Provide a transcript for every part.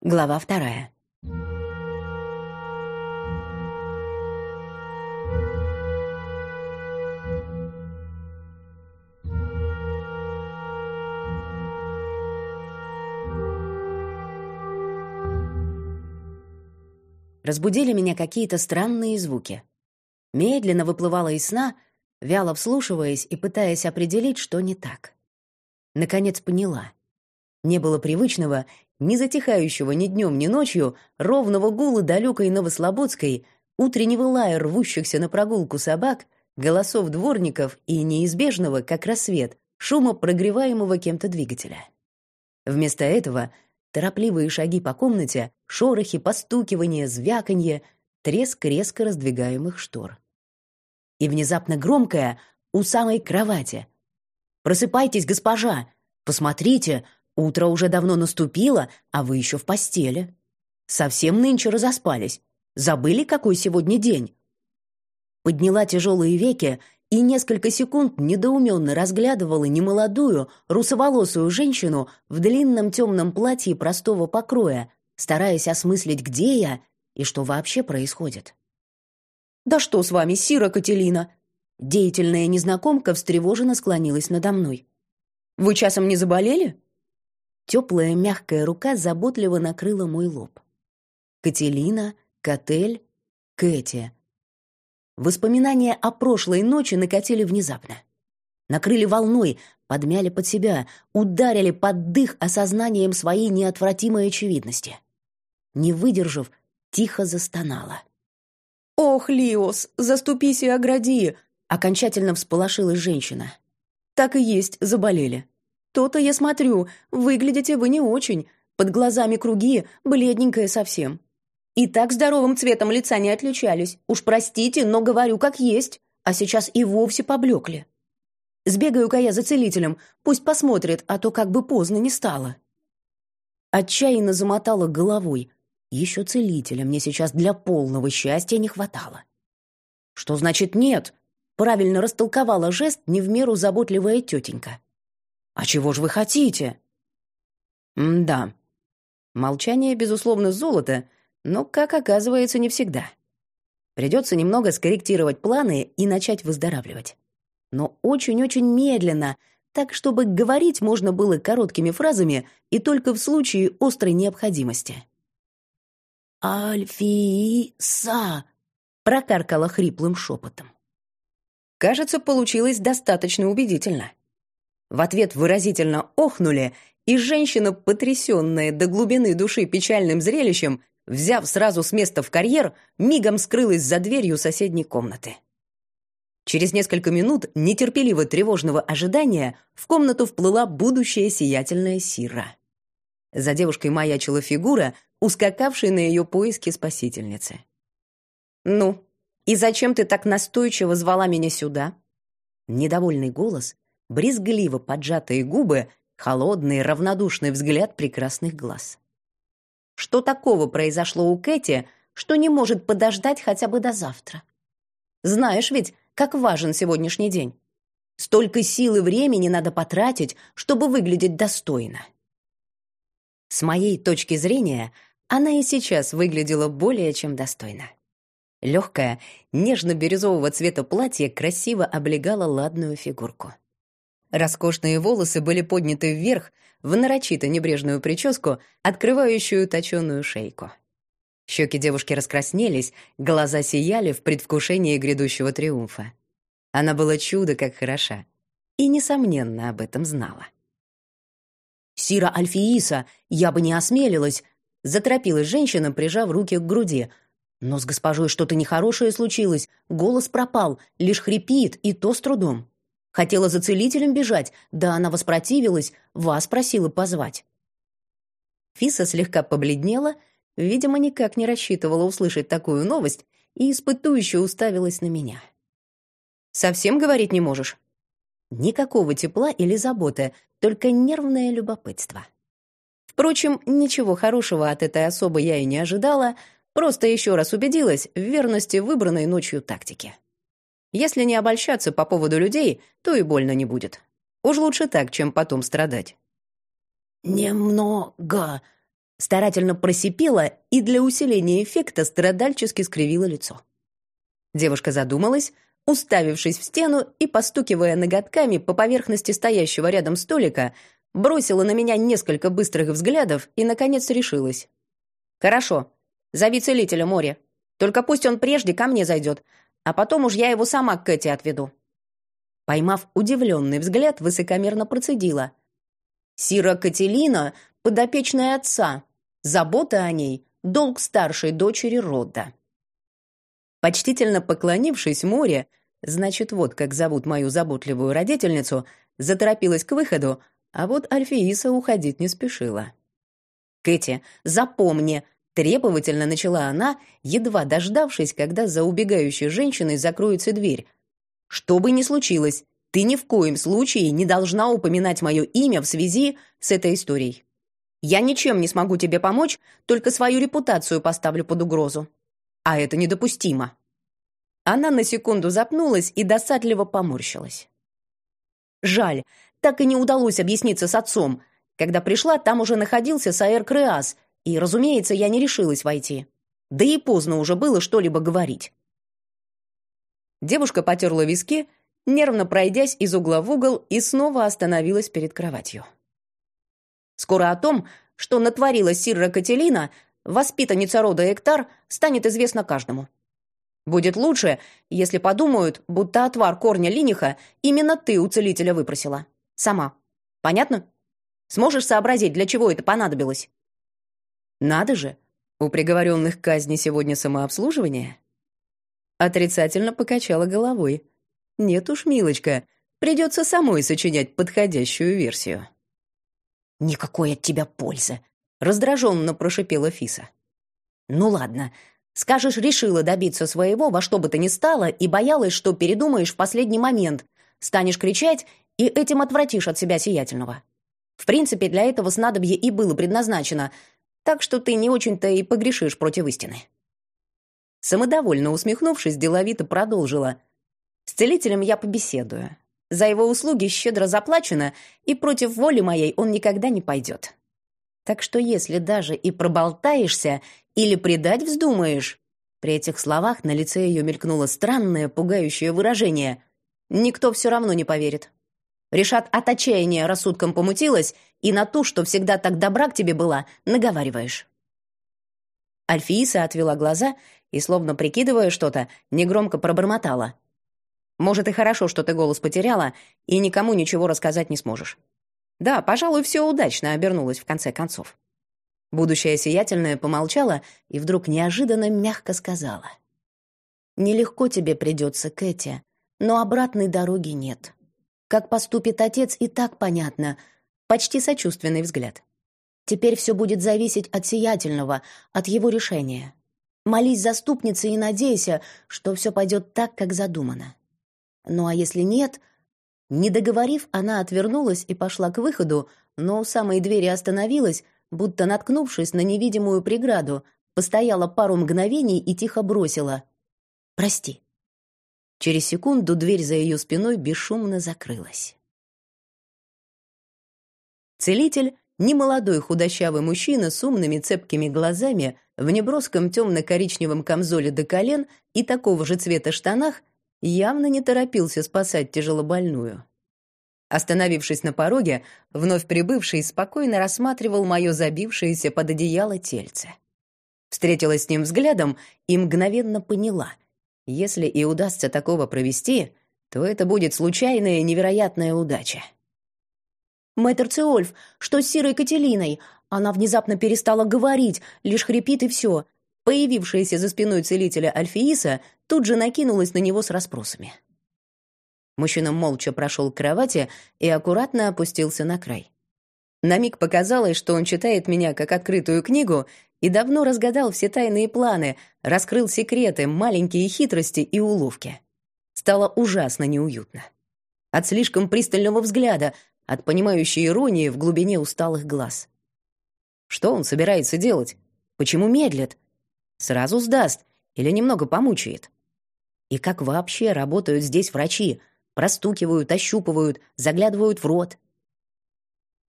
Глава вторая. Разбудили меня какие-то странные звуки. Медленно выплывала из сна, вяло вслушиваясь и пытаясь определить, что не так. Наконец поняла. Не было привычного, ни затихающего ни днем, ни ночью, ровного гула далекой Новослободской, утреннего лая рвущихся на прогулку собак, голосов дворников и неизбежного, как рассвет, шума прогреваемого кем-то двигателя. Вместо этого торопливые шаги по комнате, шорохи, постукивания, звяканье, треск резко раздвигаемых штор. И внезапно громкое у самой кровати. «Просыпайтесь, госпожа! Посмотрите, утро уже давно наступило, а вы еще в постели. Совсем нынче разоспались. Забыли, какой сегодня день?» Подняла тяжелые веки и несколько секунд недоуменно разглядывала немолодую, русоволосую женщину в длинном темном платье простого покроя, стараясь осмыслить, где я и что вообще происходит. «Да что с вами, Сира Кателина?» Деятельная незнакомка встревоженно склонилась надо мной. «Вы часом не заболели?» Теплая мягкая рука заботливо накрыла мой лоб. Кателина, Котель, Кэти. Воспоминания о прошлой ночи накатили внезапно. Накрыли волной, подмяли под себя, ударили под дых осознанием своей неотвратимой очевидности. Не выдержав, тихо застонала. «Ох, Лиос, заступись и огради!» Окончательно всполошилась женщина. «Так и есть, заболели. То-то я смотрю, выглядите вы не очень. Под глазами круги, бледненькая совсем. И так здоровым цветом лица не отличались. Уж простите, но говорю как есть. А сейчас и вовсе поблекли. Сбегаю-ка я за целителем, пусть посмотрит, а то как бы поздно не стало. Отчаянно замотала головой. Еще целителя мне сейчас для полного счастья не хватало. Что значит нет? Правильно растолковала жест не в меру заботливая тетенька. А чего же вы хотите? М-да. Молчание, безусловно, золото, но, как оказывается, не всегда. Придется немного скорректировать планы и начать выздоравливать. Но очень-очень медленно, так, чтобы говорить можно было короткими фразами и только в случае острой необходимости. «Альфиса!» — прокаркала хриплым шепотом. Кажется, получилось достаточно убедительно. В ответ выразительно охнули, и женщина, потрясенная до глубины души печальным зрелищем, взяв сразу с места в карьер, мигом скрылась за дверью соседней комнаты. Через несколько минут нетерпеливо тревожного ожидания в комнату вплыла будущая сиятельная Сира. За девушкой маячила фигура, ускакавшей на ее поиски спасительницы. «Ну, и зачем ты так настойчиво звала меня сюда?» Недовольный голос, брезгливо поджатые губы, холодный равнодушный взгляд прекрасных глаз. Что такого произошло у Кэти, что не может подождать хотя бы до завтра? Знаешь ведь, как важен сегодняшний день. Столько сил и времени надо потратить, чтобы выглядеть достойно. С моей точки зрения, она и сейчас выглядела более чем достойно. Легкое, нежно-бирюзового цвета платье красиво облегало ладную фигурку. Роскошные волосы были подняты вверх, в нарочито небрежную прическу, открывающую точеную шейку. Щеки девушки раскраснелись, глаза сияли в предвкушении грядущего триумфа. Она была чудо как хороша и, несомненно, об этом знала. «Сира Альфииса, я бы не осмелилась!» — заторопилась женщина, прижав руки к груди. «Но с госпожой что-то нехорошее случилось, голос пропал, лишь хрипит, и то с трудом». Хотела за целителем бежать, да она воспротивилась, вас просила позвать. Фиса слегка побледнела, видимо, никак не рассчитывала услышать такую новость и испытующе уставилась на меня. «Совсем говорить не можешь?» Никакого тепла или заботы, только нервное любопытство. Впрочем, ничего хорошего от этой особы я и не ожидала, просто еще раз убедилась в верности выбранной ночью тактики. Если не обольщаться по поводу людей, то и больно не будет. Уж лучше так, чем потом страдать. «Немного», Старательно просипела и для усиления эффекта страдальчески скривила лицо. Девушка задумалась, уставившись в стену и постукивая ноготками по поверхности стоящего рядом столика, бросила на меня несколько быстрых взглядов и, наконец, решилась. «Хорошо, зови целителя море. Только пусть он прежде ко мне зайдет, а потом уж я его сама к Кэти отведу». Поймав удивленный взгляд, высокомерно процедила. «Сира Кателина — подопечная отца. Забота о ней — долг старшей дочери рода». Почтительно поклонившись море, значит, вот как зовут мою заботливую родительницу, заторопилась к выходу, а вот Альфииса уходить не спешила. «Кэти, запомни!» — требовательно начала она, едва дождавшись, когда за убегающей женщиной закроется дверь. «Что бы ни случилось, ты ни в коем случае не должна упоминать мое имя в связи с этой историей. Я ничем не смогу тебе помочь, только свою репутацию поставлю под угрозу. А это недопустимо». Она на секунду запнулась и досадливо поморщилась. «Жаль, так и не удалось объясниться с отцом. Когда пришла, там уже находился Саэр Креас, и, разумеется, я не решилась войти. Да и поздно уже было что-либо говорить. Девушка потерла виски, нервно пройдясь из угла в угол, и снова остановилась перед кроватью. Скоро о том, что натворила Сирра Кателина, воспитанница рода Эктар, станет известно каждому. Будет лучше, если подумают, будто отвар корня линиха именно ты у целителя выпросила. Сама. Понятно? Сможешь сообразить, для чего это понадобилось? Надо же, у приговоренных казни сегодня самообслуживание? Отрицательно покачала головой. Нет уж, милочка, придется самой сочинять подходящую версию. Никакой от тебя пользы, раздраженно прошипела Фиса. Ну ладно, скажешь, решила добиться своего во что бы то ни стало и боялась, что передумаешь в последний момент, станешь кричать и этим отвратишь от себя сиятельного. В принципе, для этого снадобье и было предназначено, так что ты не очень-то и погрешишь против истины». Самодовольно усмехнувшись, деловито продолжила. «С целителем я побеседую. За его услуги щедро заплачено, и против воли моей он никогда не пойдет. Так что если даже и проболтаешься или предать вздумаешь...» При этих словах на лице ее мелькнуло странное, пугающее выражение. «Никто все равно не поверит. Решат от отчаяния рассудком помутилась, и на ту, что всегда так добра к тебе была, наговариваешь. Альфииса отвела глаза и, словно прикидывая что-то, негромко пробормотала. «Может, и хорошо, что ты голос потеряла, и никому ничего рассказать не сможешь. Да, пожалуй, все удачно обернулось в конце концов». Будущая сиятельная помолчала и вдруг неожиданно мягко сказала. «Нелегко тебе придется, Кэти, но обратной дороги нет. Как поступит отец, и так понятно. Почти сочувственный взгляд. Теперь все будет зависеть от сиятельного, от его решения. Молись заступнице и надейся, что все пойдет так, как задумано. Ну а если нет... Не договорив, она отвернулась и пошла к выходу, но у самой двери остановилась, будто наткнувшись на невидимую преграду, постояла пару мгновений и тихо бросила. «Прости». Через секунду дверь за ее спиной бесшумно закрылась. Целитель, немолодой худощавый мужчина с умными цепкими глазами, в неброском темно-коричневом камзоле до колен и такого же цвета штанах, явно не торопился спасать тяжелобольную. Остановившись на пороге, вновь прибывший спокойно рассматривал мое забившееся под одеяло тельце. Встретилась с ним взглядом и мгновенно поняла — если и удастся такого провести, то это будет случайная невероятная удача. «Мэтр Циольф, что с Сирой Кателиной? Она внезапно перестала говорить, лишь хрипит и все». Появившаяся за спиной целителя Альфииса тут же накинулась на него с расспросами. Мужчина молча прошел к кровати и аккуратно опустился на край. На миг показалось, что он читает меня как открытую книгу и давно разгадал все тайные планы, раскрыл секреты, маленькие хитрости и уловки. Стало ужасно неуютно. От слишком пристального взгляда, от понимающей иронии в глубине усталых глаз. Что он собирается делать? Почему медлит? Сразу сдаст или немного помучает? И как вообще работают здесь врачи? Простукивают, ощупывают, заглядывают в рот.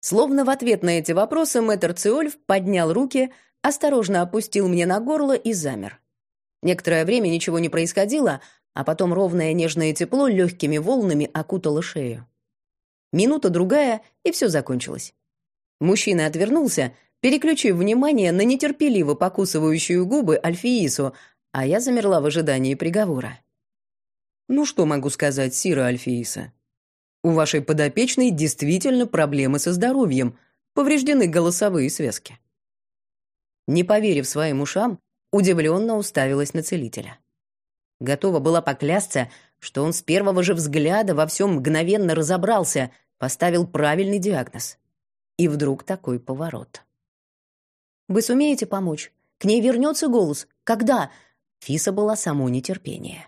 Словно в ответ на эти вопросы мэтр Циольф поднял руки, осторожно опустил мне на горло и замер. Некоторое время ничего не происходило, а потом ровное нежное тепло легкими волнами окутало шею. Минута-другая, и все закончилось. Мужчина отвернулся, переключив внимание на нетерпеливо покусывающую губы Альфиису, а я замерла в ожидании приговора. «Ну что могу сказать, Сира Альфииса? У вашей подопечной действительно проблемы со здоровьем, повреждены голосовые связки». Не поверив своим ушам, удивленно уставилась на целителя. Готова была поклясться, что он с первого же взгляда во всем мгновенно разобрался, поставил правильный диагноз. И вдруг такой поворот. «Вы сумеете помочь? К ней вернется голос? Когда?» Фиса была само нетерпение.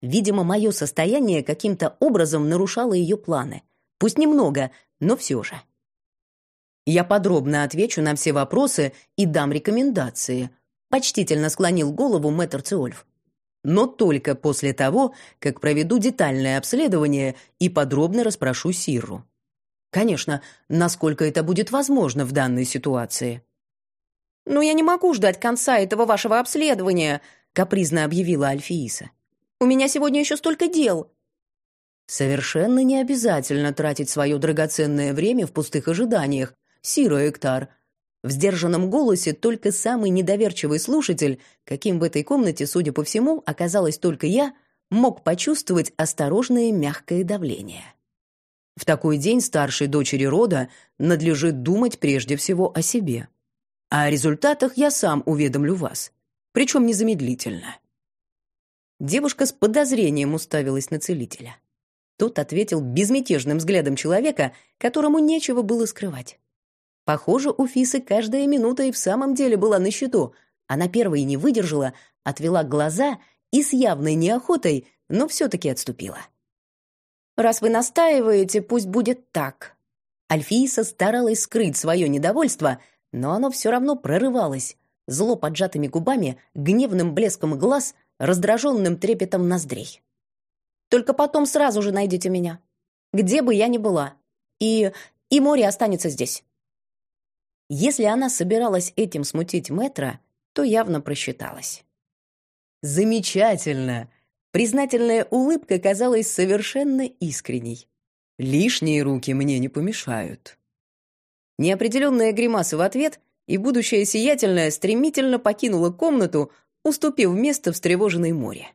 Видимо, мое состояние каким-то образом нарушало ее планы. Пусть немного, но все же. Я подробно отвечу на все вопросы и дам рекомендации. Почтительно склонил голову мэтр Циольф. Но только после того, как проведу детальное обследование и подробно расспрошу Сиру. Конечно, насколько это будет возможно в данной ситуации. «Но я не могу ждать конца этого вашего обследования», — капризно объявила Альфииса. У меня сегодня еще столько дел». «Совершенно не обязательно тратить свое драгоценное время в пустых ожиданиях, Сиро Эктар». В сдержанном голосе только самый недоверчивый слушатель, каким в этой комнате, судя по всему, оказалась только я, мог почувствовать осторожное мягкое давление. В такой день старшей дочери рода надлежит думать прежде всего о себе. А о результатах я сам уведомлю вас, причем незамедлительно. Девушка с подозрением уставилась на целителя. Тот ответил безмятежным взглядом человека, которому нечего было скрывать. Похоже, у Фисы каждая минута и в самом деле была на счету. Она первой не выдержала, отвела глаза и с явной неохотой, но все-таки отступила. «Раз вы настаиваете, пусть будет так». Альфииса старалась скрыть свое недовольство, но оно все равно прорывалось. Зло поджатыми губами, гневным блеском глаз — раздраженным трепетом ноздрей. «Только потом сразу же найдите меня, где бы я ни была, и... и море останется здесь». Если она собиралась этим смутить Метра, то явно просчиталась. «Замечательно!» Признательная улыбка казалась совершенно искренней. «Лишние руки мне не помешают». Неопределенная гримаса в ответ, и будущая сиятельная стремительно покинула комнату, уступив место встревоженной море.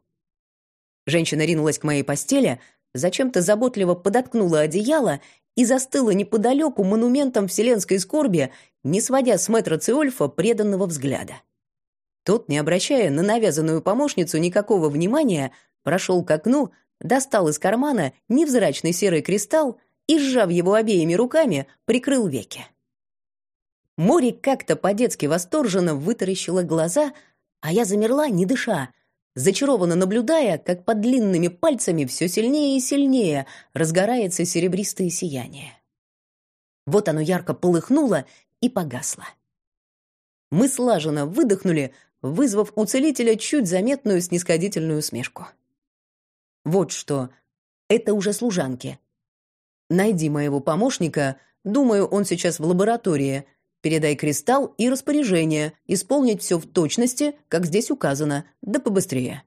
Женщина ринулась к моей постели, зачем-то заботливо подоткнула одеяло и застыла неподалеку монументом вселенской скорби, не сводя с мэтра Циольфа преданного взгляда. Тот, не обращая на навязанную помощницу никакого внимания, прошел к окну, достал из кармана невзрачный серый кристалл и, сжав его обеими руками, прикрыл веки. Море как-то по-детски восторженно вытаращило глаза, а я замерла, не дыша, зачарованно наблюдая, как под длинными пальцами все сильнее и сильнее разгорается серебристое сияние. Вот оно ярко полыхнуло и погасло. Мы слаженно выдохнули, вызвав у целителя чуть заметную снисходительную смешку. Вот что, это уже служанки. Найди моего помощника, думаю, он сейчас в лаборатории, Передай кристалл и распоряжение, исполнить все в точности, как здесь указано, да побыстрее.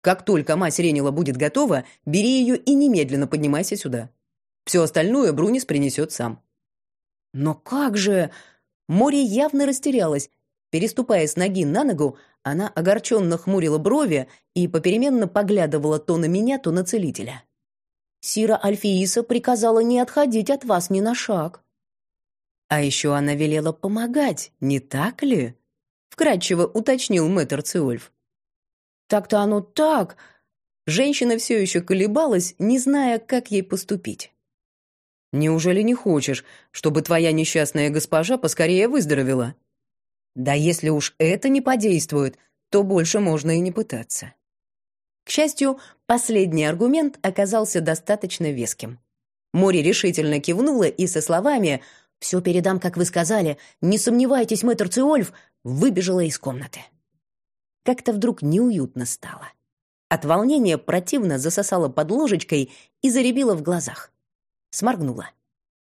Как только мать Ренила будет готова, бери ее и немедленно поднимайся сюда. Все остальное Брунис принесет сам». «Но как же...» Море явно растерялась. Переступая с ноги на ногу, она огорченно хмурила брови и попеременно поглядывала то на меня, то на целителя. «Сира Альфииса приказала не отходить от вас ни на шаг». А еще она велела помогать, не так ли? Вкратчиво уточнил мэтр Циольф. Так-то оно так. Женщина все еще колебалась, не зная, как ей поступить. Неужели не хочешь, чтобы твоя несчастная госпожа поскорее выздоровела? Да если уж это не подействует, то больше можно и не пытаться. К счастью, последний аргумент оказался достаточно веским. Мори решительно кивнула и со словами «Все передам, как вы сказали. Не сомневайтесь, мэтр Циольф!» выбежала из комнаты. Как-то вдруг неуютно стало. От волнения противно засосала под ложечкой и заребила в глазах. Сморгнула.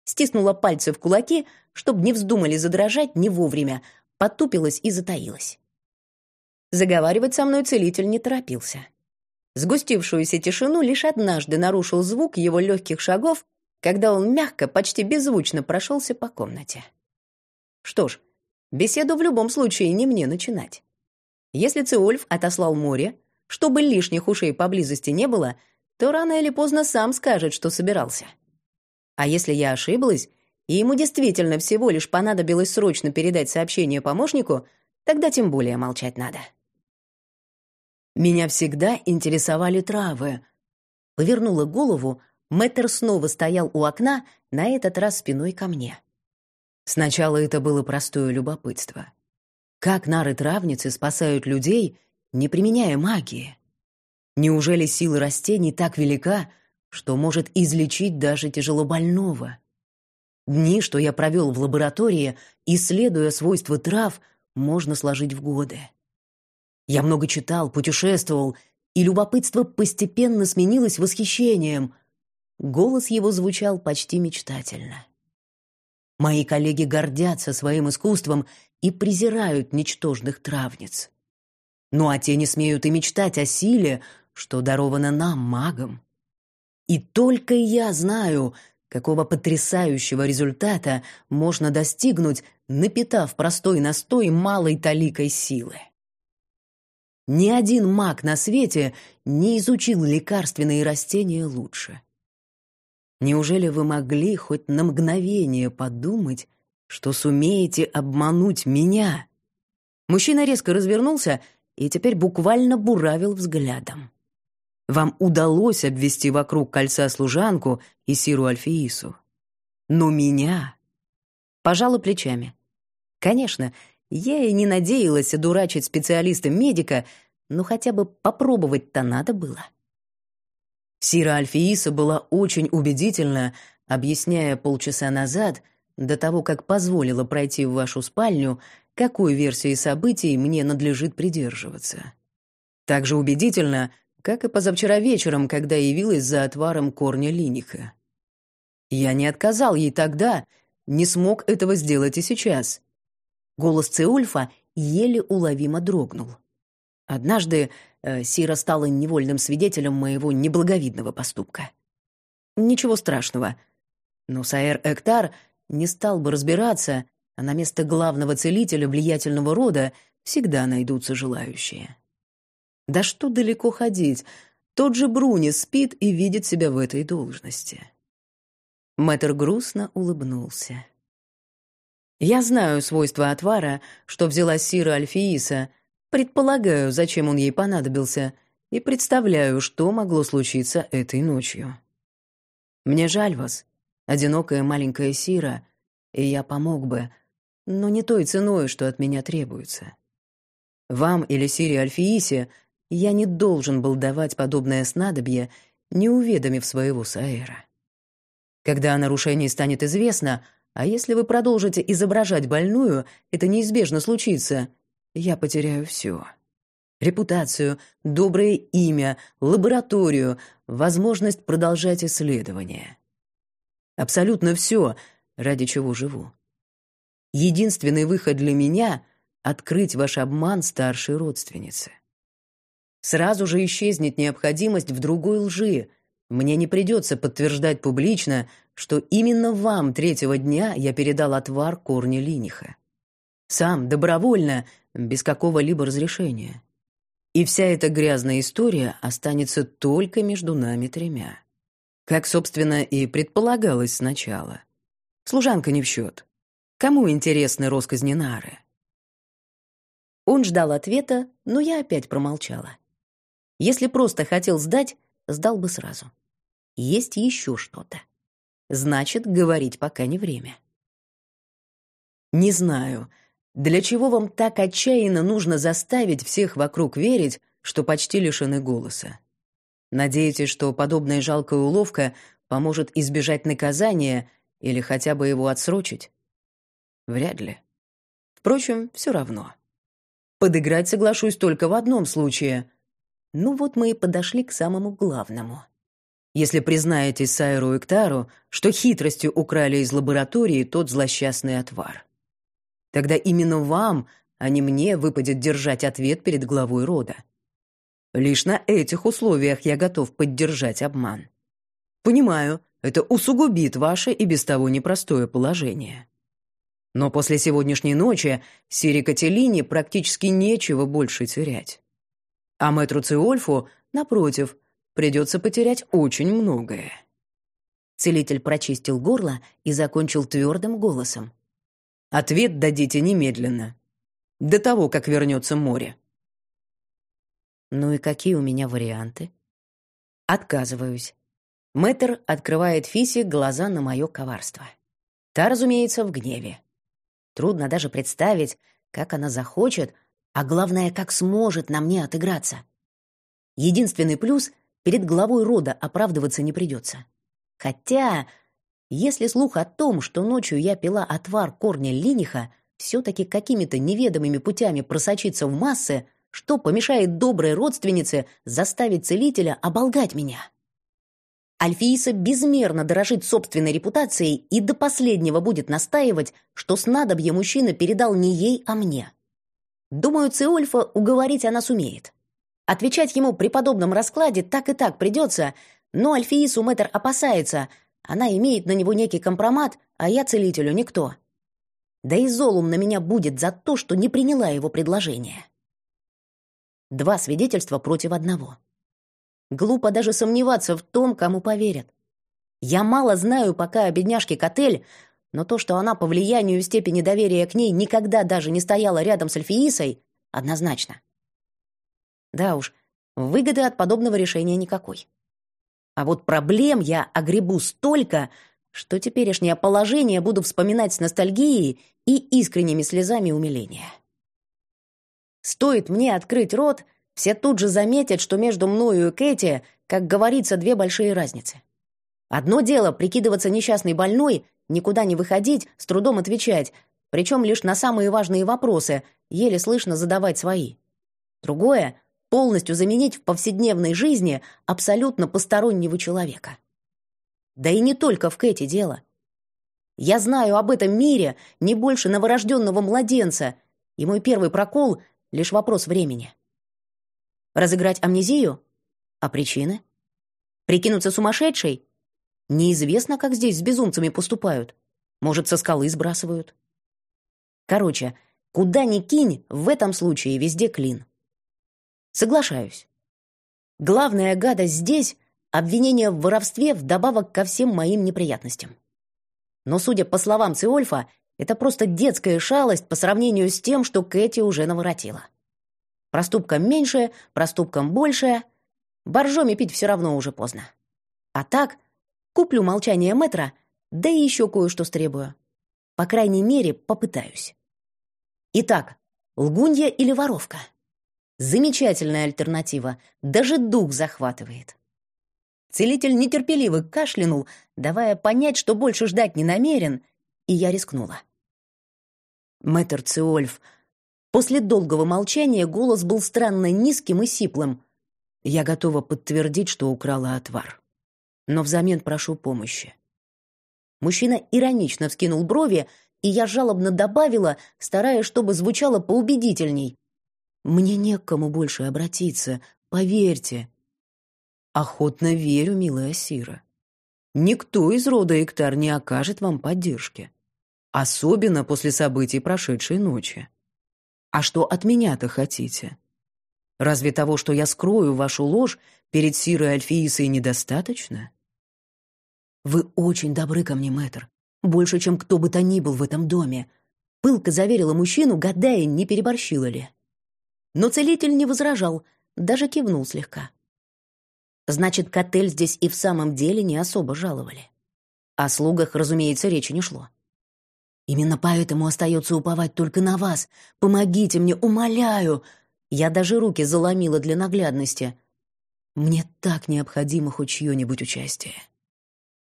стиснула пальцы в кулаки, чтобы не вздумали задрожать не вовремя, потупилась и затаилась. Заговаривать со мной целитель не торопился. Сгустившуюся тишину лишь однажды нарушил звук его легких шагов, когда он мягко, почти беззвучно прошелся по комнате. Что ж, беседу в любом случае не мне начинать. Если Циольф отослал море, чтобы лишних ушей поблизости не было, то рано или поздно сам скажет, что собирался. А если я ошиблась, и ему действительно всего лишь понадобилось срочно передать сообщение помощнику, тогда тем более молчать надо. Меня всегда интересовали травы. Повернула голову, Мэтр снова стоял у окна, на этот раз спиной ко мне. Сначала это было простое любопытство. Как нары-травницы спасают людей, не применяя магии? Неужели сила растений так велика, что может излечить даже тяжелобольного? Дни, что я провел в лаборатории, исследуя свойства трав, можно сложить в годы. Я много читал, путешествовал, и любопытство постепенно сменилось восхищением. Голос его звучал почти мечтательно. Мои коллеги гордятся своим искусством и презирают ничтожных травниц. Ну а те не смеют и мечтать о силе, что даровано нам, магам. И только я знаю, какого потрясающего результата можно достигнуть, напитав простой настой малой таликой силы. Ни один маг на свете не изучил лекарственные растения лучше. Неужели вы могли хоть на мгновение подумать, что сумеете обмануть меня? Мужчина резко развернулся и теперь буквально буравил взглядом. Вам удалось обвести вокруг кольца служанку и Сиру Альфиису. Но меня... Пожала плечами. Конечно, я и не надеялась одурачить специалиста-медика, но хотя бы попробовать-то надо было. Сира Альфииса была очень убедительна, объясняя полчаса назад, до того, как позволила пройти в вашу спальню, какой версии событий мне надлежит придерживаться. Также убедительно, как и позавчера вечером, когда явилась за отваром корня линиха. Я не отказал ей тогда, не смог этого сделать и сейчас. Голос Цеульфа еле уловимо дрогнул. Однажды Сира стала невольным свидетелем моего неблаговидного поступка. Ничего страшного. Но Саэр Эктар не стал бы разбираться, а на место главного целителя влиятельного рода всегда найдутся желающие. Да что далеко ходить, тот же Бруни спит и видит себя в этой должности. Мэтр грустно улыбнулся. Я знаю свойства отвара, что взяла Сира Альфииса, предполагаю, зачем он ей понадобился, и представляю, что могло случиться этой ночью. Мне жаль вас, одинокая маленькая Сира, и я помог бы, но не той ценой, что от меня требуется. Вам или Сире Альфиисе я не должен был давать подобное снадобье, не уведомив своего Саэра. Когда о нарушении станет известно — а если вы продолжите изображать больную, это неизбежно случится. Я потеряю все. Репутацию, доброе имя, лабораторию, возможность продолжать исследования. Абсолютно все, ради чего живу. Единственный выход для меня — открыть ваш обман старшей родственнице. Сразу же исчезнет необходимость в другой лжи, мне не придется подтверждать публично, что именно вам третьего дня я передал отвар корня линиха. Сам, добровольно, без какого-либо разрешения. И вся эта грязная история останется только между нами тремя. Как, собственно, и предполагалось сначала. Служанка не в счет. Кому интересны росказни Нары? Он ждал ответа, но я опять промолчала. Если просто хотел сдать, сдал бы сразу. Есть еще что-то. Значит, говорить пока не время. Не знаю, для чего вам так отчаянно нужно заставить всех вокруг верить, что почти лишены голоса. Надеетесь, что подобная жалкая уловка поможет избежать наказания или хотя бы его отсрочить? Вряд ли. Впрочем, все равно. Подыграть соглашусь только в одном случае. Ну вот мы и подошли к самому главному. если признаетесь Сайру Ктару, что хитростью украли из лаборатории тот злосчастный отвар. Тогда именно вам, а не мне, выпадет держать ответ перед главой рода. Лишь на этих условиях я готов поддержать обман. Понимаю, это усугубит ваше и без того непростое положение. Но после сегодняшней ночи Сири Кателине практически нечего больше терять. А мэтру Циольфу, напротив, придется потерять очень многое. Целитель прочистил горло и закончил твердым голосом. «Ответ дадите немедленно. До того, как вернется море». «Ну и какие у меня варианты?» «Отказываюсь». Мэтр открывает Фисе глаза на мое коварство. Та, разумеется, в гневе. Трудно даже представить, как она захочет, а главное, как сможет на мне отыграться. Единственный плюс — перед главой рода оправдываться не придется. Хотя, если слух о том, что ночью я пила отвар корня линиха, все-таки какими-то неведомыми путями просочиться в массы, что помешает доброй родственнице заставить целителя оболгать меня? Альфииса безмерно дорожит собственной репутацией и до последнего будет настаивать, что снадобье мужчина передал не ей, а мне. Думаю, Циольфа уговорить она сумеет. Отвечать ему при подобном раскладе так и так придется, но Альфиису Мэтр опасается. Она имеет на него некий компромат, а я целителю никто. Да и золум на меня будет за то, что не приняла его предложение. Два свидетельства против одного. Глупо даже сомневаться в том, кому поверят. Я мало знаю пока о бедняжке Котель, но то, что она по влиянию и степени доверия к ней никогда даже не стояла рядом с Альфиисой, однозначно. Да уж, выгоды от подобного решения никакой. А вот проблем я огребу столько, что теперешнее положение буду вспоминать с ностальгией и искренними слезами умиления. Стоит мне открыть рот — все тут же заметят, что между мною и Кэти, как говорится, две большие разницы. Одно дело прикидываться несчастной больной, никуда не выходить, с трудом отвечать, причем лишь на самые важные вопросы, еле слышно задавать свои. Другое — полностью заменить в повседневной жизни абсолютно постороннего человека. Да и не только в Кэти дело. Я знаю об этом мире не больше новорожденного младенца, и мой первый прокол — лишь вопрос времени. Разыграть амнезию? А причины? Прикинуться сумасшедшей? Неизвестно, как здесь с безумцами поступают. Может, со скалы сбрасывают. Короче, куда ни кинь, в этом случае везде клин. Соглашаюсь. Главная гадость здесь — обвинение в воровстве вдобавок ко всем моим неприятностям. Но, судя по словам Циольфа, это просто детская шалость по сравнению с тем, что Кэти уже наворотила. Проступком меньше, проступком больше. Боржоми пить все равно уже поздно. А так, куплю молчание метра, да и еще кое-что стребую. По крайней мере, попытаюсь. Итак, лгунья или воровка? Замечательная альтернатива, даже дух захватывает. Целитель нетерпеливо кашлянул, давая понять, что больше ждать не намерен, и я рискнула. Мэтр Циольф После долгого молчания голос был странно низким и сиплым. Я готова подтвердить, что украла отвар. Но взамен прошу помощи. Мужчина иронично вскинул брови, и я жалобно добавила, стараясь, чтобы звучало поубедительней. «Мне не к кому больше обратиться, поверьте». «Охотно верю, милая Сира. Никто из рода Эктар не окажет вам поддержки. Особенно после событий прошедшей ночи. А что от меня-то хотите? Разве того, что я скрою вашу ложь, перед Сирой Альфиисой недостаточно? Вы очень добры ко мне, мэтр. Больше, чем кто бы то ни был в этом доме. Пылко заверила мужчину, гадая, не переборщила ли. Но целитель не возражал, даже кивнул слегка. Значит, котель здесь и в самом деле не особо жаловали. О слугах, разумеется, речи не шло. Именно поэтому остается уповать только на вас. Помогите мне, умоляю. Я даже руки заломила для наглядности. Мне так необходимо хоть чье-нибудь участие.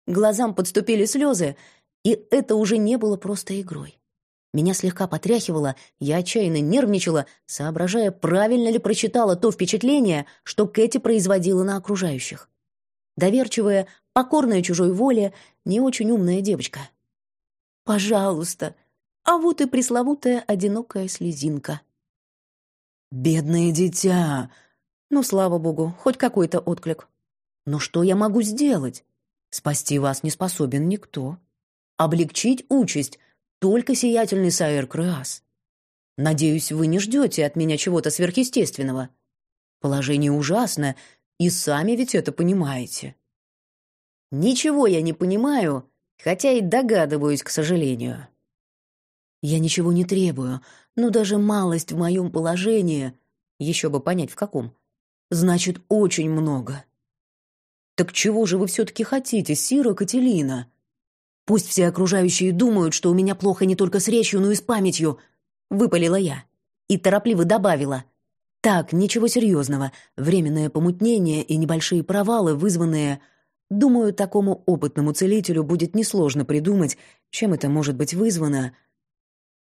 Глазам подступили слезы, и это уже не было просто игрой. Меня слегка потряхивало, я отчаянно нервничала, соображая, правильно ли прочитала то впечатление, что Кэти производила на окружающих. Доверчивая, покорная чужой воле, не очень умная девочка. Пожалуйста, а вот и пресловутая одинокая слезинка. «Бедное дитя!» Ну, слава богу, хоть какой-то отклик. Но что я могу сделать? Спасти вас не способен никто. Облегчить участь только сиятельный Саэр Крыас. Надеюсь, вы не ждете от меня чего-то сверхъестественного. Положение ужасно, и сами ведь это понимаете. Ничего я не понимаю, хотя и догадываюсь, к сожалению. Я ничего не требую, но даже малость в моем положении, еще бы понять в каком, значит очень много. Так чего же вы все-таки хотите, Сира Кателина? Пусть все окружающие думают, что у меня плохо не только с речью, но и с памятью, выпалила я и торопливо добавила. Так, ничего серьезного, временное помутнение и небольшие провалы, вызванные... Думаю, такому опытному целителю будет несложно придумать, чем это может быть вызвано.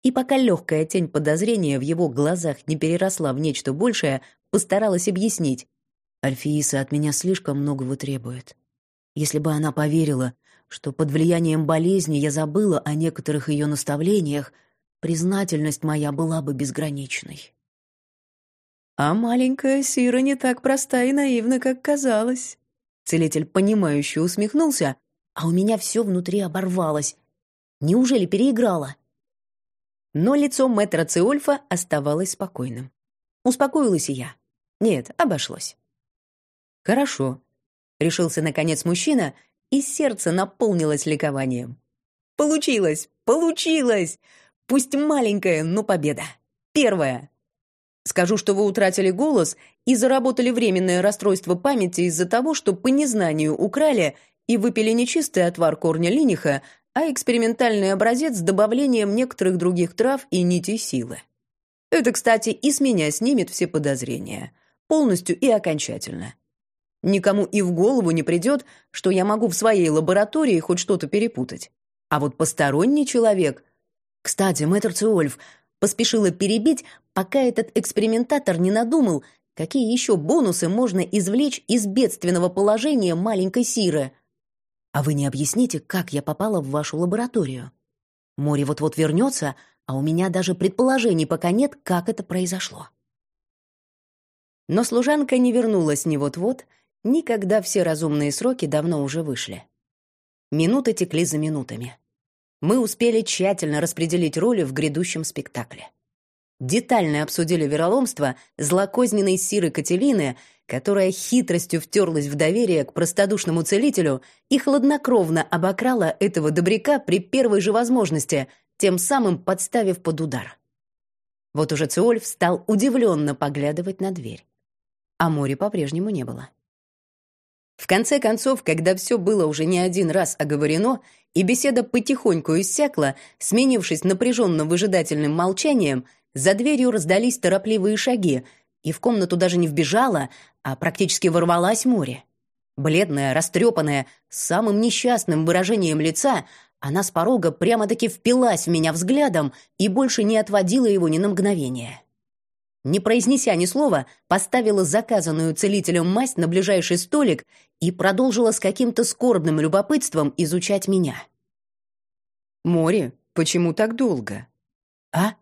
И пока легкая тень подозрения в его глазах не переросла в нечто большее, постаралась объяснить. Альфииса от меня слишком многого требует. Если бы она поверила, что под влиянием болезни я забыла о некоторых ее наставлениях, признательность моя была бы безграничной. А маленькая Сира не так проста и наивна, как казалось. Целитель, понимающе усмехнулся, а у меня все внутри оборвалось. Неужели переиграла? Но лицо мэтра Циольфа оставалось спокойным. Успокоилась и я. Нет, обошлось. «Хорошо», — решился наконец мужчина, и сердце наполнилось ликованием. «Получилось! Получилось! Пусть маленькая, но победа! Первая!» Скажу, что вы утратили голос и заработали временное расстройство памяти из-за того, что по незнанию украли и выпили не чистый отвар корня линиха, а экспериментальный образец с добавлением некоторых других трав и нитей силы. Это, кстати, и с меня снимет все подозрения. Полностью и окончательно. Никому и в голову не придет, что я могу в своей лаборатории хоть что-то перепутать. А вот посторонний человек... Кстати, мэтр Циольф поспешила перебить, пока этот экспериментатор не надумал, какие еще бонусы можно извлечь из бедственного положения маленькой Сиры. А вы не объясните, как я попала в вашу лабораторию? Море вот-вот вернется, а у меня даже предположений пока нет, как это произошло. Но служанка не вернулась ни вот-вот, Никогда все разумные сроки давно уже вышли. Минуты текли за минутами. Мы успели тщательно распределить роли в грядущем спектакле. Детально обсудили вероломство злокозненной Сиры Кателины, которая хитростью втерлась в доверие к простодушному целителю и хладнокровно обокрала этого добряка при первой же возможности, тем самым подставив под удар. Вот уже Циольф стал удивленно поглядывать на дверь. А моря по-прежнему не было. В конце концов, когда все было уже не один раз оговорено, и беседа потихоньку иссякла, сменившись напряженным выжидательным молчанием, за дверью раздались торопливые шаги, и в комнату даже не вбежала, а практически ворвалась море. Бледная, растрепанная, с самым несчастным выражением лица, она с порога прямо-таки впилась в меня взглядом и больше не отводила его ни на мгновение не произнеся ни слова, поставила заказанную целителем масть на ближайший столик и продолжила с каким-то скорбным любопытством изучать меня. «Море, почему так долго?» «А?»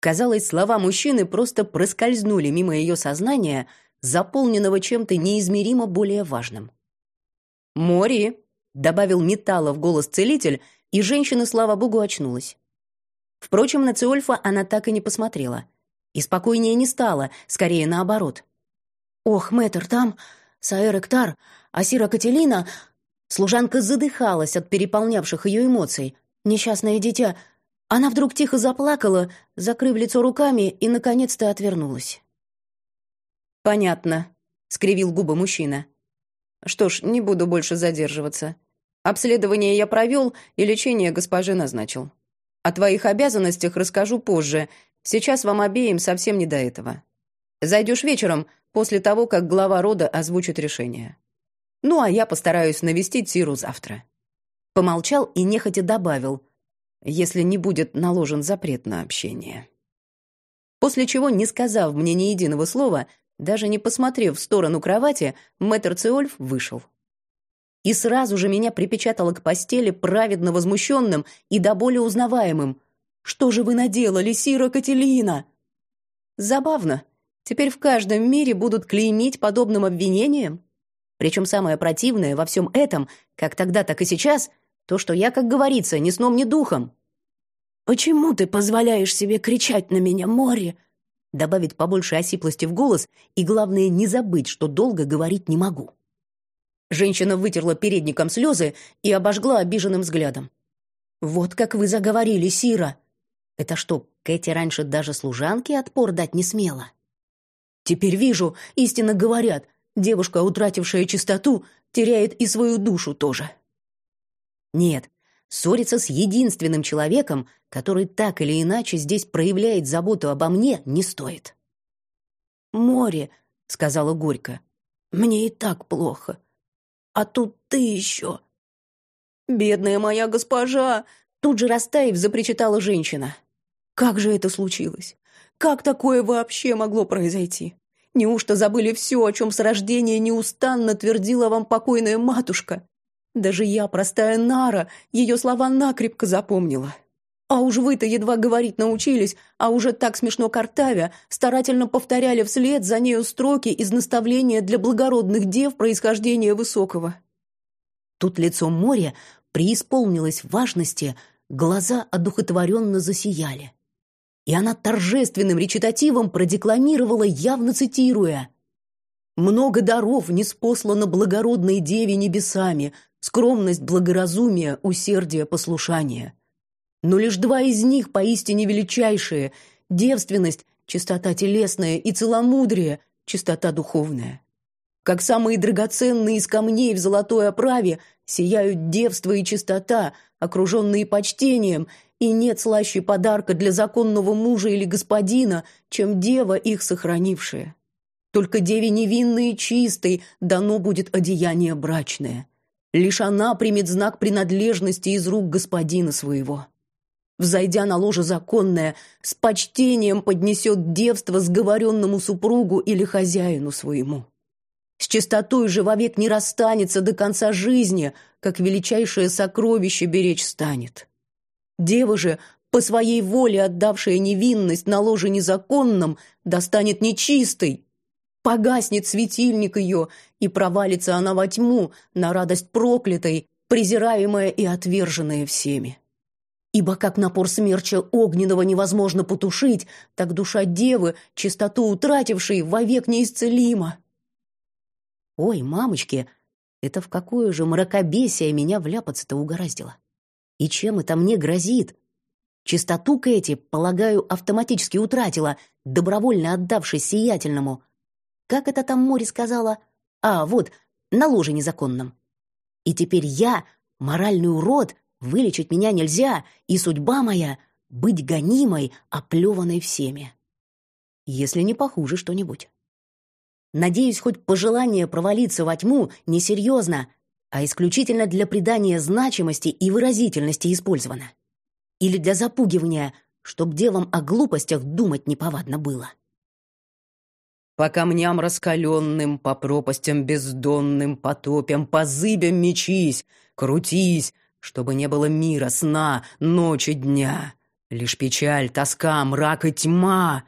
Казалось, слова мужчины просто проскользнули мимо ее сознания, заполненного чем-то неизмеримо более важным. «Мори!» — добавил металла в голос целитель, и женщина, слава богу, очнулась. Впрочем, на Циольфа она так и не посмотрела — и спокойнее не стало, скорее наоборот. «Ох, мэтр, там Саэр Эктар, а Сира Кателина...» Служанка задыхалась от переполнявших ее эмоций. Несчастное дитя. Она вдруг тихо заплакала, закрыв лицо руками, и, наконец-то, отвернулась. «Понятно», — скривил губы мужчина. «Что ж, не буду больше задерживаться. Обследование я провел и лечение госпожи назначил. О твоих обязанностях расскажу позже, Сейчас вам обеим совсем не до этого. Зайдешь вечером, после того, как глава рода озвучит решение. Ну, а я постараюсь навестить Сиру завтра». Помолчал и нехотя добавил, если не будет наложен запрет на общение. После чего, не сказав мне ни единого слова, даже не посмотрев в сторону кровати, мэтр Циольф вышел. и сразу же меня припечатала к постели праведно возмущенным и до боли узнаваемым. «Что же вы наделали, Сира Кателина?» Забавно. Теперь в каждом мире будут клеймить подобным обвинением. Причем самое противное во всем этом, как тогда, так и сейчас, то, что я, как говорится, ни сном, ни духом. «Почему ты позволяешь себе кричать на меня, море?» Добавить побольше осиплости в голос и, главное, не забыть, что долго говорить не могу. Женщина вытерла передником слезы и обожгла обиженным взглядом. «Вот как вы заговорили, Сира! Это что, Кэти раньше даже служанке отпор дать не смела?» «Теперь вижу, истинно говорят, девушка, утратившая чистоту, теряет и свою душу тоже». «Нет, ссориться с единственным человеком, который так или иначе здесь проявляет заботу обо мне, не стоит». «Море», — сказала горько, — «мне и так плохо. А тут ты еще». «Бедная моя госпожа!» Тут же растаив, запричитала женщина. «Как же это случилось? Как такое вообще могло произойти? Неужто забыли все, о чем с рождения неустанно твердила вам покойная матушка? Даже я, простая Нара, ее слова накрепко запомнила. А уж вы-то едва говорить научились, а уже так смешно картавя, старательно повторяли вслед за нею строки из наставления для благородных дев происхождения высокого. Тут лицо моря преисполнилось важности, глаза одухотворенно засияли. И она торжественным речитативом продекламировала, явно цитируя «Много даров неспослано благородной деве небесами, скромность, благоразумие, усердие, послушание. Но лишь два из них поистине величайшие — девственность, чистота телесная и целомудрие, чистота духовная. Как самые драгоценные из камней в золотой оправе сияют девство и чистота, окруженные почтением, и нет слаще подарка для законного мужа или господина, чем дева их сохранившая. Только деве невинной и чистой дано будет одеяние брачное. Лишь она примет знак принадлежности из рук господина своего. Взойдя на ложе законное, с почтением поднесет девство сговоренному супругу или хозяину своему. С чистотой же вовек не расстанется до конца жизни, как величайшее сокровище беречь станет. Дева же, по своей воле отдавшая невинность на ложе незаконном, достанет нечистой, Погаснет светильник ее, и провалится она во тьму, на радость проклятой, презираемая и отверженная всеми. Ибо как напор смерча огненного невозможно потушить, так душа девы, чистоту утратившей, вовек неисцелима. Ой, мамочки, это в какое же мракобесие меня вляпаться-то угораздило? И чем это мне грозит? Чистоту Кэти, полагаю, автоматически утратила, добровольно отдавшись сиятельному, как это там море сказала? А, вот, на ложе незаконном. И теперь я, моральный урод, вылечить меня нельзя, и судьба моя — быть гонимой, оплеванной всеми. Если не похуже что-нибудь. Надеюсь, хоть пожелание провалиться во тьму несерьезно, а исключительно для придания значимости и выразительности использовано. Или для запугивания, чтоб девам о глупостях думать неповадно было. По камням раскаленным, по пропастям бездонным, по топям, по зыбям мечись, крутись, чтобы не было мира, сна, ночи, дня. Лишь печаль, тоска, мрак и тьма.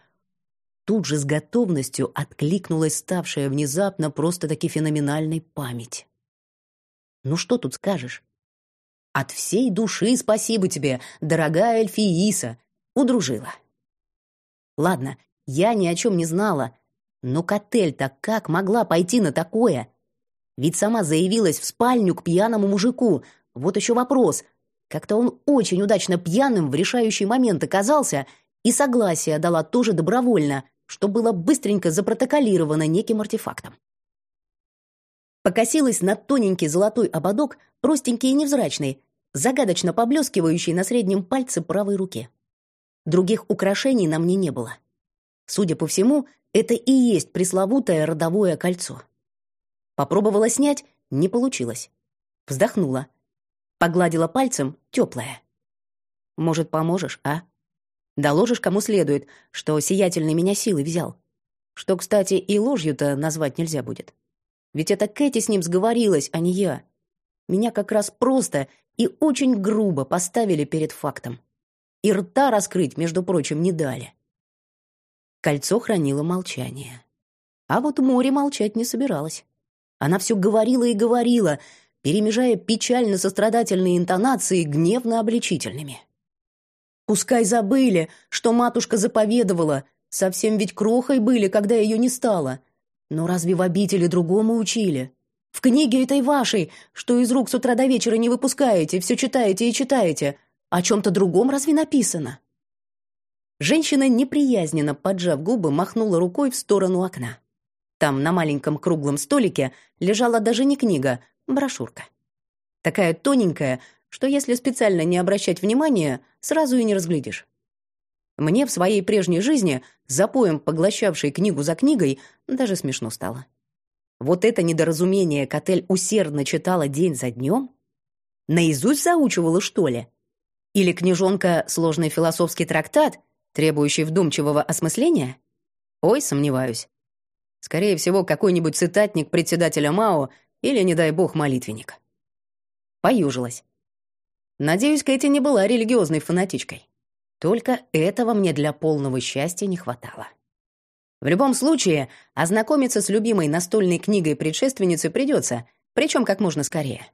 Тут же с готовностью откликнулась ставшая внезапно просто-таки феноменальной память. Ну что тут скажешь? От всей души спасибо тебе, дорогая Эльфииса, удружила. Ладно, я ни о чем не знала, но Котель-то как могла пойти на такое? Ведь сама заявилась в спальню к пьяному мужику. Вот еще вопрос. Как-то он очень удачно пьяным в решающий момент оказался и согласие дала тоже добровольно, что было быстренько запротоколировано неким артефактом. Покосилась на тоненький золотой ободок, простенький и невзрачный, загадочно поблескивающий на среднем пальце правой руки. Других украшений на мне не было. Судя по всему, это и есть пресловутое родовое кольцо. Попробовала снять, не получилось. Вздохнула. Погладила пальцем, теплое. Может, поможешь, а? Доложишь кому следует, что сиятельный меня силы взял. Что, кстати, и ложью-то назвать нельзя будет. Ведь это Кэти с ним сговорилась, а не я. меня как раз просто и очень грубо поставили перед фактом. И рта раскрыть, между прочим, не дали. Кольцо хранило молчание. А вот море молчать не собиралось. Она все говорила и говорила, перемежая печально-сострадательные интонации гневно-обличительными. Пускай забыли, что матушка заповедовала, совсем ведь крохой были, когда ее не стало. Но разве в обители другому учили? В книге этой вашей, что из рук с утра до вечера не выпускаете, все читаете и читаете, о чем-то другом разве написано? Женщина, неприязненно поджав губы, махнула рукой в сторону окна. Там, на маленьком круглом столике, лежала даже не книга, брошюрка. Такая тоненькая, что если специально не обращать внимания, сразу и не разглядишь. Мне в своей прежней жизни, запоем поглощавшей книгу за книгой, даже смешно стало. Вот это недоразумение Котель усердно читала день за днем? Наизусть заучивала, что ли? Или книжонка «Сложный философский трактат», требующий вдумчивого осмысления? Ой, сомневаюсь. Скорее всего, какой-нибудь цитатник председателя Мао или, не дай бог, молитвенник. Поюжилась. Надеюсь, Кэти не была религиозной фанатичкой. Только этого мне для полного счастья не хватало. В любом случае, ознакомиться с любимой настольной книгой предшественницы придется, причем как можно скорее.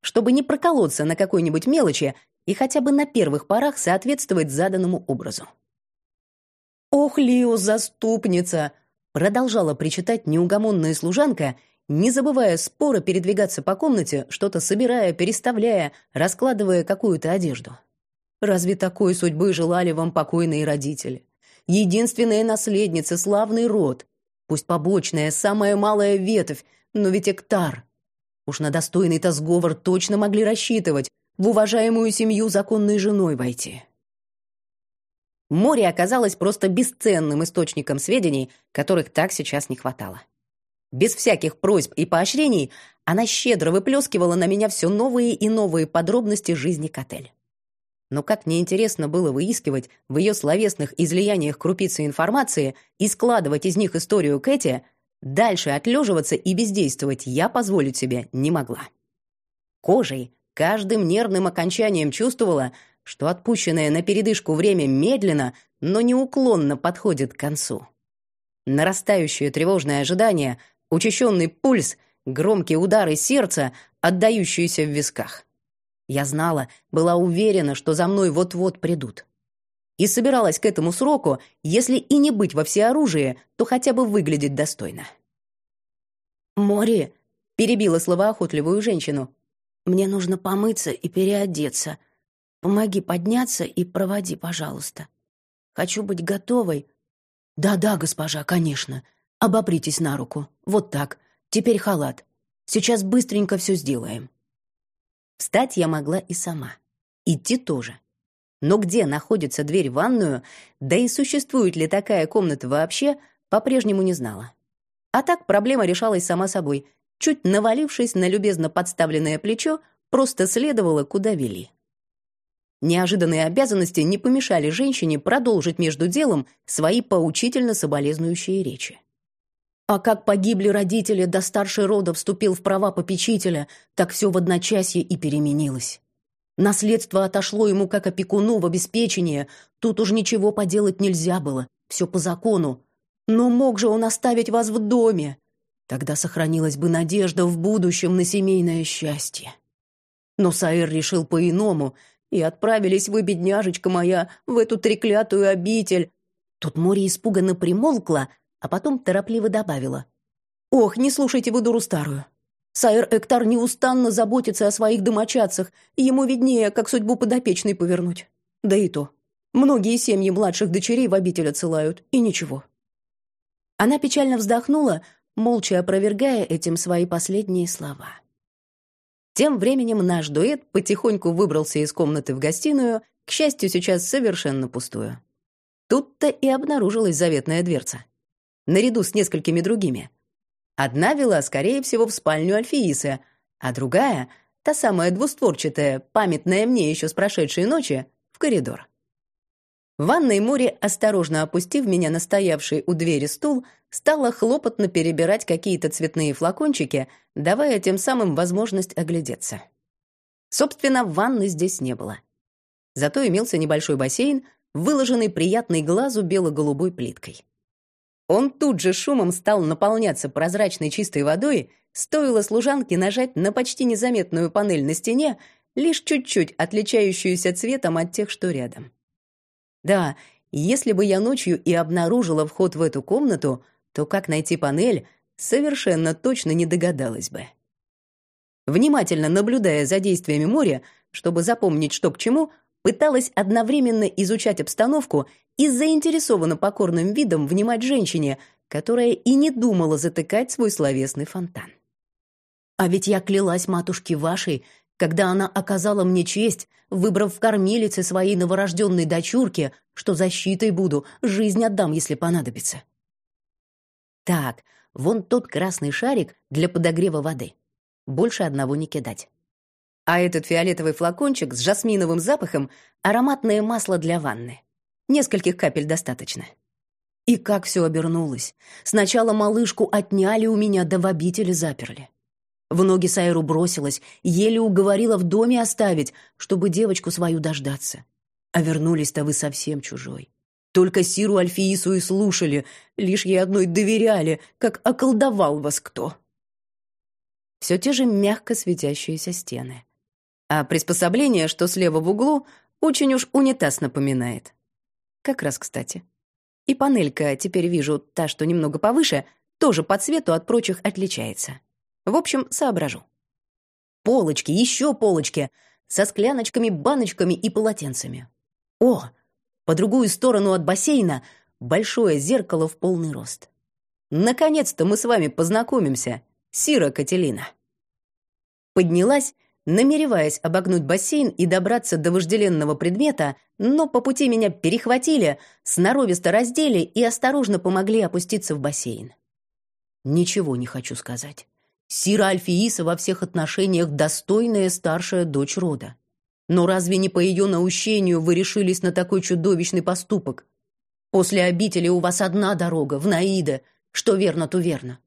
Чтобы не проколоться на какой-нибудь мелочи и хотя бы на первых порах соответствовать заданному образу. «Ох, Лио, заступница!» Продолжала причитать неугомонная служанка, не забывая споро передвигаться по комнате, что-то собирая, переставляя, раскладывая какую-то одежду. «Разве такой судьбы желали вам покойные родители? Единственная наследница, славный род. Пусть побочная, самая малая ветвь, но ведь эктар. Уж на достойный-то сговор точно могли рассчитывать, в уважаемую семью законной женой войти». Море оказалось просто бесценным источником сведений, которых так сейчас не хватало. Без всяких просьб и поощрений она щедро выплескивала на меня все новые и новые подробности жизни Котель. Но как неинтересно было выискивать в ее словесных излияниях крупицы информации и складывать из них историю Кэти, дальше отлеживаться и бездействовать я позволить себе не могла. Кожей, каждым нервным окончанием чувствовала, что отпущенное на передышку время медленно, но неуклонно подходит к концу. Нарастающее тревожное ожидание, учащенный пульс, громкие удары сердца, отдающиеся в висках. Я знала, была уверена, что за мной вот-вот придут. И собиралась к этому сроку, если и не быть во всеоружии, то хотя бы выглядеть достойно. «Мори!» — перебила словоохотливую женщину. «Мне нужно помыться и переодеться. Помоги подняться и проводи, пожалуйста. Хочу быть готовой. Да-да, госпожа, конечно. Обопритесь на руку. Вот так. Теперь халат. Сейчас быстренько все сделаем. Встать я могла и сама. Идти тоже. Но где находится дверь в ванную, да и существует ли такая комната вообще, по-прежнему не знала. А так проблема решалась сама собой. Чуть навалившись на любезно подставленное плечо, просто следовала, куда вели. Неожиданные обязанности не помешали женщине продолжить между делом свои поучительно соболезнующие речи. А как погибли родители, да старший рода вступил в права попечителя, так все в одночасье и переменилось. Наследство отошло ему как опекуну в обеспечение, тут уж ничего поделать нельзя было, все по закону. Но мог же он оставить вас в доме? Тогда сохранилась бы надежда в будущем на семейное счастье. Но Саэр решил по-иному — и отправились вы, бедняжечка моя, в эту треклятую обитель». Тут море испуганно примолкла, а потом торопливо добавила. «Ох, не слушайте вы дуру старую. Сайр Эктар неустанно заботится о своих домочадцах, и ему виднее, как судьбу подопечной повернуть. Да и то. Многие семьи младших дочерей в обитель отсылают, и ничего». Она печально вздохнула, молча опровергая этим свои последние слова. Тем временем наш дуэт потихоньку выбрался из комнаты в гостиную, к счастью, сейчас совершенно пустую. Тут-то и обнаружилась заветная дверца. Наряду с несколькими другими. Одна вела, скорее всего, в спальню Альфиисы, а другая, та самая двустворчатая, памятная мне еще с прошедшей ночи, в коридор. В ванной море, осторожно опустив меня на стоявший у двери стул, стала хлопотно перебирать какие-то цветные флакончики, давая тем самым возможность оглядеться. Собственно, ванны здесь не было. Зато имелся небольшой бассейн, выложенный приятной глазу бело-голубой плиткой. Он тут же шумом стал наполняться прозрачной чистой водой, стоило служанке нажать на почти незаметную панель на стене, лишь чуть-чуть отличающуюся цветом от тех, что рядом. Да, если бы я ночью и обнаружила вход в эту комнату, то как найти панель, совершенно точно не догадалась бы. Внимательно наблюдая за действиями моря, чтобы запомнить, что к чему, пыталась одновременно изучать обстановку и заинтересованно покорным видом внимать женщине, которая и не думала затыкать свой словесный фонтан. А ведь я клялась матушке вашей, когда она оказала мне честь, выбрав в кормилице своей новорожденной дочурке, что защитой буду, жизнь отдам, если понадобится. Так, вон тот красный шарик для подогрева воды. Больше одного не кидать. А этот фиолетовый флакончик с жасминовым запахом — ароматное масло для ванны. Нескольких капель достаточно. И как все обернулось. Сначала малышку отняли у меня, да в обители заперли. В ноги Сайру бросилась, еле уговорила в доме оставить, чтобы девочку свою дождаться. А вернулись-то вы совсем чужой. Только Сиру Альфиису и слушали, лишь ей одной доверяли, как околдовал вас кто. Все те же мягко светящиеся стены. А приспособление, что слева в углу, очень уж унитаз напоминает. Как раз кстати. И панелька, теперь вижу, та, что немного повыше, тоже по цвету от прочих отличается. В общем, соображу. Полочки, еще полочки, со скляночками, баночками и полотенцами. О, по другую сторону от бассейна большое зеркало в полный рост. Наконец-то мы с вами познакомимся, Сира Кателина. Поднялась намереваясь обогнуть бассейн и добраться до вожделенного предмета, но по пути меня перехватили, сноровисто раздели и осторожно помогли опуститься в бассейн. Ничего не хочу сказать. Сира Альфииса во всех отношениях достойная старшая дочь рода. Но разве не по ее наущению вы решились на такой чудовищный поступок? После обители у вас одна дорога, в Наида. Что верно, то верно.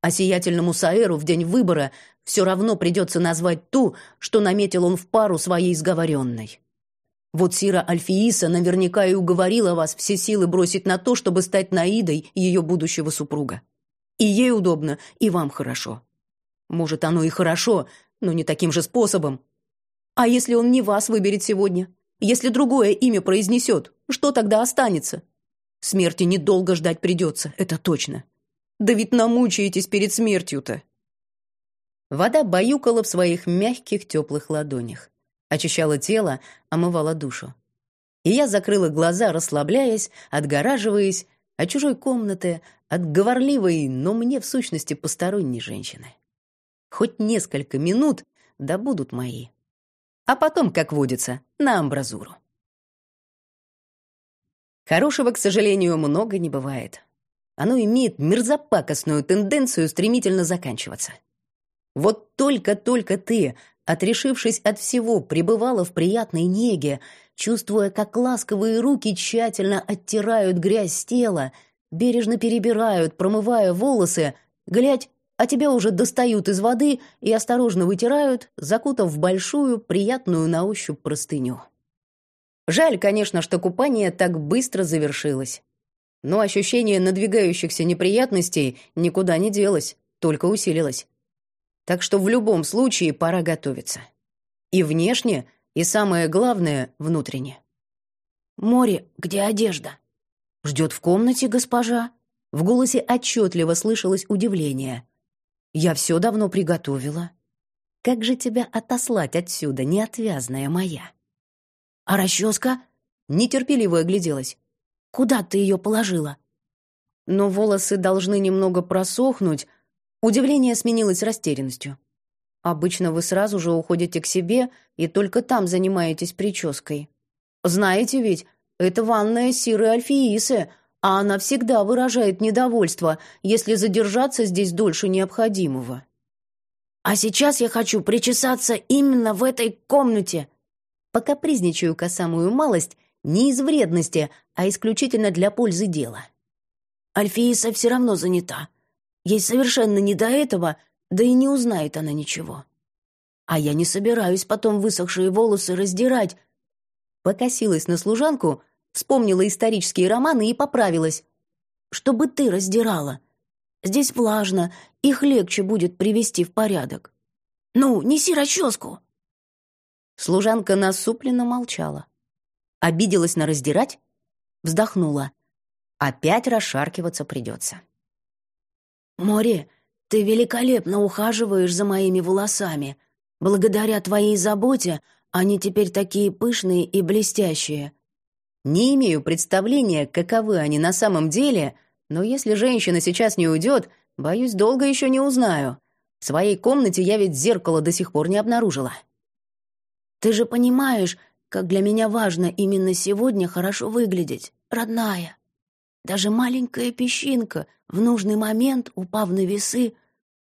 А сиятельному Саэру в день выбора все равно придется назвать ту, что наметил он в пару своей сговоренной. Вот Сира Альфииса наверняка и уговорила вас все силы бросить на то, чтобы стать Наидой ее будущего супруга. И ей удобно, и вам хорошо. Может, оно и хорошо, но не таким же способом. А если он не вас выберет сегодня? Если другое имя произнесет, что тогда останется? Смерти недолго ждать придется, это точно. Да ведь намучаетесь перед смертью-то. Вода баюкала в своих мягких теплых ладонях, очищала тело, омывала душу. И я закрыла глаза, расслабляясь, отгораживаясь от чужой комнаты, от говорливой, но мне в сущности посторонней женщины. Хоть несколько минут, да будут мои. А потом, как водится, на амбразуру. Хорошего, к сожалению, много не бывает оно имеет мерзопакостную тенденцию стремительно заканчиваться. Вот только-только ты, отрешившись от всего, пребывала в приятной неге, чувствуя, как ласковые руки тщательно оттирают грязь с тела, бережно перебирают, промывая волосы, глядь, а тебя уже достают из воды и осторожно вытирают, закутав в большую, приятную на ощупь простыню. Жаль, конечно, что купание так быстро завершилось. Но ощущение надвигающихся неприятностей никуда не делось, только усилилось. Так что в любом случае пора готовиться. И внешне, и самое главное, внутренне. «Море, где одежда?» «Ждет в комнате, госпожа». В голосе отчетливо слышалось удивление. «Я все давно приготовила». «Как же тебя отослать отсюда, неотвязная моя?» «А расческа?» Нетерпеливо огляделась. Куда ты ее положила?» Но волосы должны немного просохнуть. Удивление сменилось растерянностью. Обычно вы сразу же уходите к себе и только там занимаетесь прической. Знаете ведь, это ванная Сиры Альфиисы, а она всегда выражает недовольство, если задержаться здесь дольше необходимого. А сейчас я хочу причесаться именно в этой комнате. Пока призничаю-ка самую малость, не из вредности, а исключительно для пользы дела. Альфииса все равно занята. Ей совершенно не до этого, да и не узнает она ничего. А я не собираюсь потом высохшие волосы раздирать. Покосилась на служанку, вспомнила исторические романы и поправилась. Чтобы ты раздирала. Здесь влажно, их легче будет привести в порядок. Ну, неси расческу. Служанка насупленно молчала. Обиделась на раздирать? Вздохнула. Опять расшаркиваться придется. «Море, ты великолепно ухаживаешь за моими волосами. Благодаря твоей заботе они теперь такие пышные и блестящие». Не имею представления, каковы они на самом деле, но если женщина сейчас не уйдет, боюсь, долго еще не узнаю. В своей комнате я ведь зеркало до сих пор не обнаружила. Ты же понимаешь, как для меня важно именно сегодня хорошо выглядеть, родная. Даже маленькая песчинка, в нужный момент, упав на весы,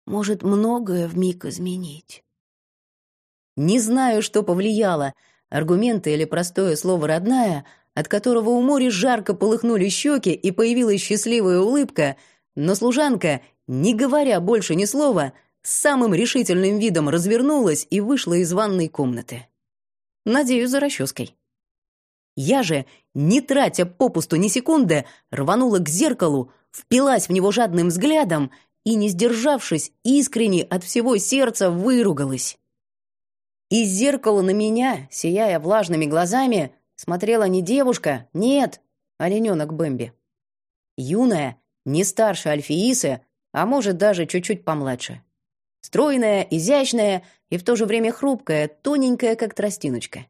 может многое вмиг изменить. Не знаю, что повлияло, аргументы или простое слово «родная», от которого у моря жарко полыхнули щеки и появилась счастливая улыбка, но служанка, не говоря больше ни слова, с самым решительным видом развернулась и вышла из ванной комнаты. Надеюсь, за расческой. Я же, не тратя попусту ни секунды, рванула к зеркалу, впилась в него жадным взглядом и, не сдержавшись, искренне от всего сердца выругалась. Из зеркала на меня, сияя влажными глазами, смотрела не девушка, нет, олененок Бэмби. Юная, не старше Альфиисы, а может даже чуть-чуть помладше. Стройная, изящная и в то же время хрупкая, тоненькая, как тростиночка.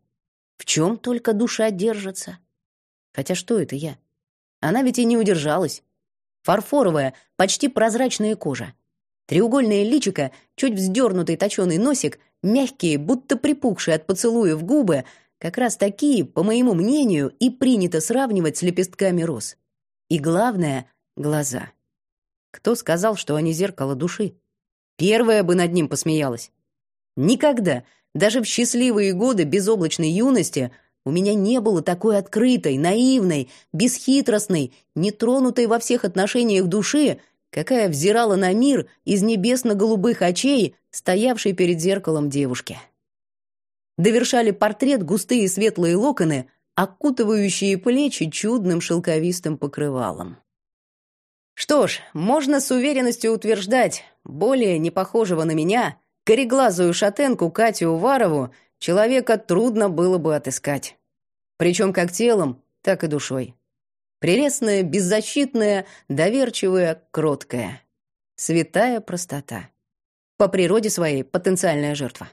В чем только душа держится. Хотя что это я? Она ведь и не удержалась. Фарфоровая, почти прозрачная кожа. Треугольное личико, чуть вздернутый точеный носик, мягкие, будто припухшие от поцелуев губы, как раз такие, по моему мнению, и принято сравнивать с лепестками роз. И главное — глаза. Кто сказал, что они зеркало души? Первая бы над ним посмеялась. Никогда, даже в счастливые годы безоблачной юности, у меня не было такой открытой, наивной, бесхитростной, нетронутой во всех отношениях души, какая взирала на мир из небесно-голубых очей, стоявшей перед зеркалом девушки. Довершали портрет густые светлые локоны, окутывающие плечи чудным шелковистым покрывалом. Что ж, можно с уверенностью утверждать, более не похожего на меня, кореглазую шатенку Катю Уварову, человека трудно было бы отыскать. Причем как телом, так и душой. Прелестная, беззащитная, доверчивая, кроткая. Святая простота. По природе своей потенциальная жертва.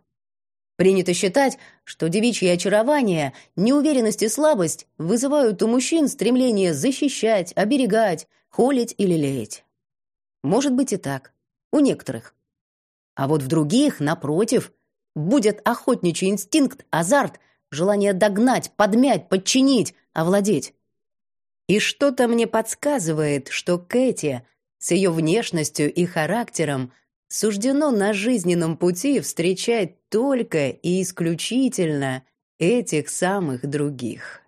Принято считать, что девичье очарование, неуверенность и слабость вызывают у мужчин стремление защищать, оберегать, холить или лелеять. Может быть и так. У некоторых. А вот в других, напротив, будет охотничий инстинкт, азарт, желание догнать, подмять, подчинить, овладеть. И что-то мне подсказывает, что Кэти с ее внешностью и характером суждено на жизненном пути встречать только и исключительно этих самых других.